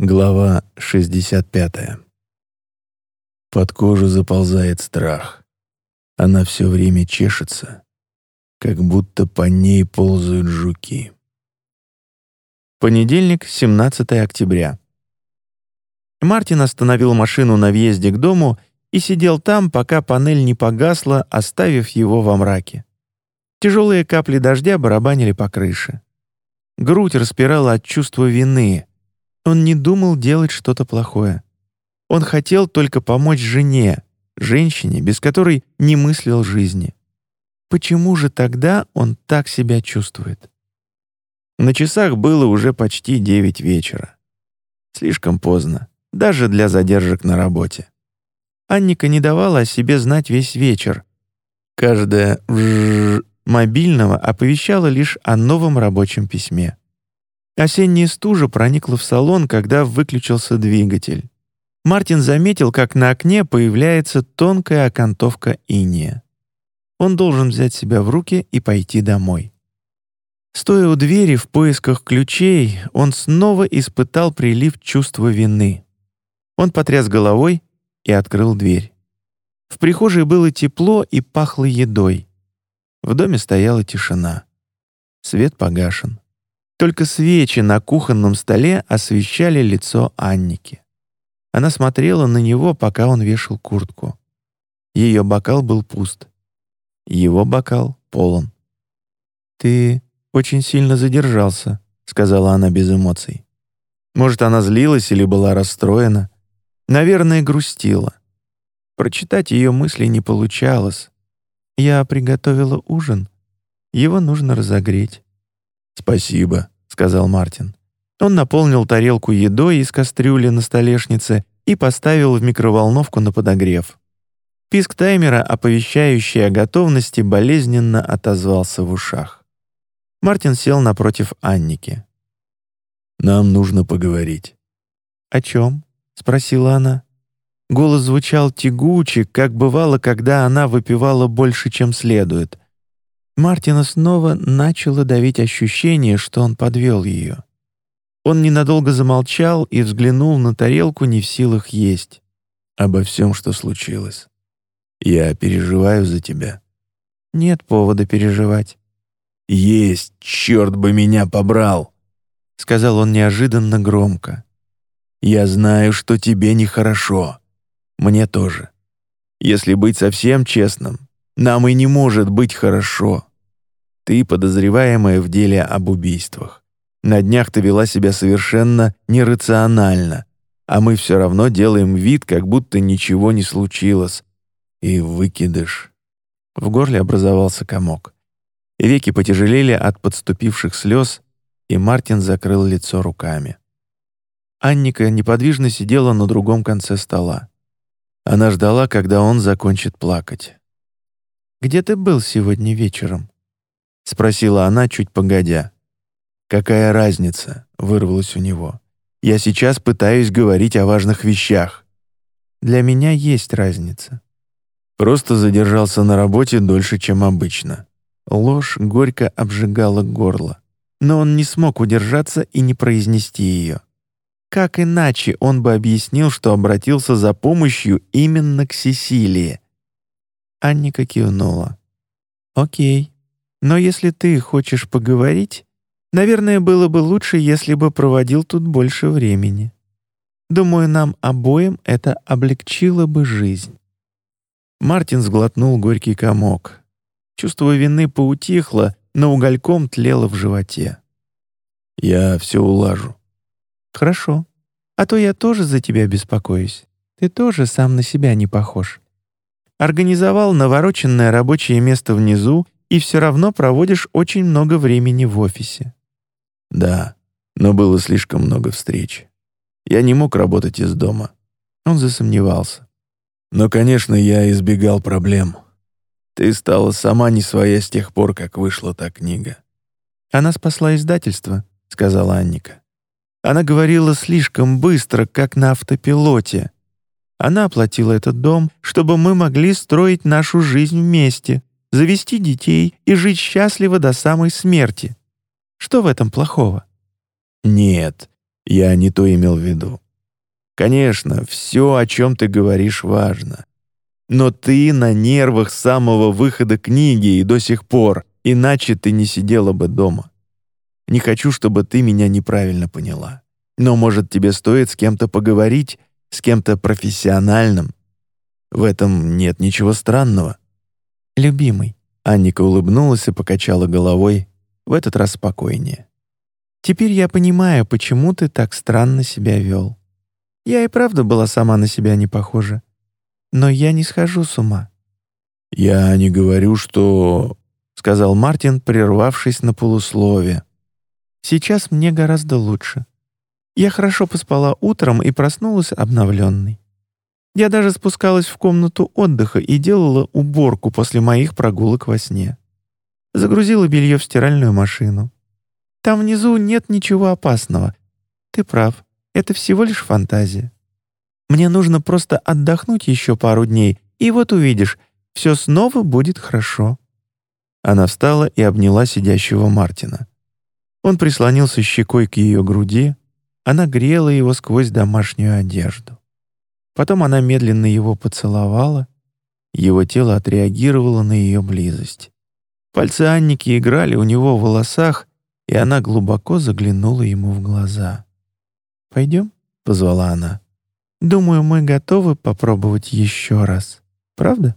Глава 65. Под кожу заползает страх. Она все время чешется, как будто по ней ползают жуки. Понедельник, 17 октября. Мартин остановил машину на въезде к дому и сидел там, пока панель не погасла, оставив его во мраке. Тяжелые капли дождя барабанили по крыше. Грудь распирала от чувства вины, он не думал делать что-то плохое. Он хотел только помочь жене, женщине, без которой не мыслил жизни. Почему же тогда он так себя чувствует? На часах было уже почти девять вечера. Слишком поздно, даже для задержек на работе. Анника не давала о себе знать весь вечер. Каждая мобильного оповещала лишь о новом рабочем письме. Осенняя стужа проникла в салон, когда выключился двигатель. Мартин заметил, как на окне появляется тонкая окантовка иния. Он должен взять себя в руки и пойти домой. Стоя у двери в поисках ключей, он снова испытал прилив чувства вины. Он потряс головой и открыл дверь. В прихожей было тепло и пахло едой. В доме стояла тишина. Свет погашен. Только свечи на кухонном столе освещали лицо Анники. Она смотрела на него, пока он вешал куртку. Ее бокал был пуст. Его бокал полон. «Ты очень сильно задержался», — сказала она без эмоций. Может, она злилась или была расстроена. Наверное, грустила. Прочитать ее мысли не получалось. Я приготовила ужин. Его нужно разогреть. «Спасибо», — сказал Мартин. Он наполнил тарелку едой из кастрюли на столешнице и поставил в микроволновку на подогрев. Писк таймера, оповещающий о готовности, болезненно отозвался в ушах. Мартин сел напротив Анники. «Нам нужно поговорить». «О чем?» — спросила она. Голос звучал тягуче, как бывало, когда она выпивала больше, чем следует — Мартина снова начало давить ощущение, что он подвел ее. Он ненадолго замолчал и взглянул на тарелку, не в силах есть. «Обо всем, что случилось. Я переживаю за тебя». «Нет повода переживать». «Есть, черт бы меня побрал!» — сказал он неожиданно громко. «Я знаю, что тебе нехорошо. Мне тоже. Если быть совсем честным, нам и не может быть хорошо. Ты подозреваемая в деле об убийствах. На днях ты вела себя совершенно нерационально, а мы все равно делаем вид, как будто ничего не случилось. И выкидыш. В горле образовался комок. Веки потяжелели от подступивших слез, и Мартин закрыл лицо руками. Анника неподвижно сидела на другом конце стола. Она ждала, когда он закончит плакать. «Где ты был сегодня вечером?» — спросила она чуть погодя. «Какая разница?» — вырвалось у него. «Я сейчас пытаюсь говорить о важных вещах». «Для меня есть разница». Просто задержался на работе дольше, чем обычно. Ложь горько обжигала горло. Но он не смог удержаться и не произнести ее. Как иначе он бы объяснил, что обратился за помощью именно к Сесилии? Анника кивнула. «Окей, но если ты хочешь поговорить, наверное, было бы лучше, если бы проводил тут больше времени. Думаю, нам обоим это облегчило бы жизнь». Мартин сглотнул горький комок. Чувство вины поутихло, но угольком тлело в животе. «Я все улажу». «Хорошо. А то я тоже за тебя беспокоюсь. Ты тоже сам на себя не похож. Организовал навороченное рабочее место внизу и все равно проводишь очень много времени в офисе». «Да, но было слишком много встреч. Я не мог работать из дома». Он засомневался. «Но, конечно, я избегал проблем. Ты стала сама не своя с тех пор, как вышла та книга». «Она спасла издательство», — сказала Анника. Она говорила слишком быстро, как на автопилоте. Она оплатила этот дом, чтобы мы могли строить нашу жизнь вместе, завести детей и жить счастливо до самой смерти. Что в этом плохого? Нет, Я не то имел в виду. Конечно, все, о чем ты говоришь, важно. Но ты на нервах с самого выхода книги и до сих пор, иначе ты не сидела бы дома. Не хочу, чтобы ты меня неправильно поняла. Но, может, тебе стоит с кем-то поговорить, с кем-то профессиональным. В этом нет ничего странного. Любимый. Анника улыбнулась и покачала головой, в этот раз спокойнее. «Теперь я понимаю, почему ты так странно себя вел. Я и правда была сама на себя не похожа. Но я не схожу с ума». «Я не говорю, что...» — сказал Мартин, прервавшись на полуслове. «Сейчас мне гораздо лучше. Я хорошо поспала утром и проснулась обновленной. Я даже спускалась в комнату отдыха и делала уборку после моих прогулок во сне. Загрузила белье в стиральную машину. Там внизу нет ничего опасного. Ты прав. Это всего лишь фантазия. Мне нужно просто отдохнуть еще пару дней, и вот увидишь, все снова будет хорошо». Она встала и обняла сидящего Мартина. Он прислонился щекой к ее груди, она грела его сквозь домашнюю одежду. Потом она медленно его поцеловала, его тело отреагировало на ее близость. Пальцы Анники играли у него в волосах, и она глубоко заглянула ему в глаза. «Пойдем?» — позвала она. «Думаю, мы готовы попробовать еще раз. Правда?»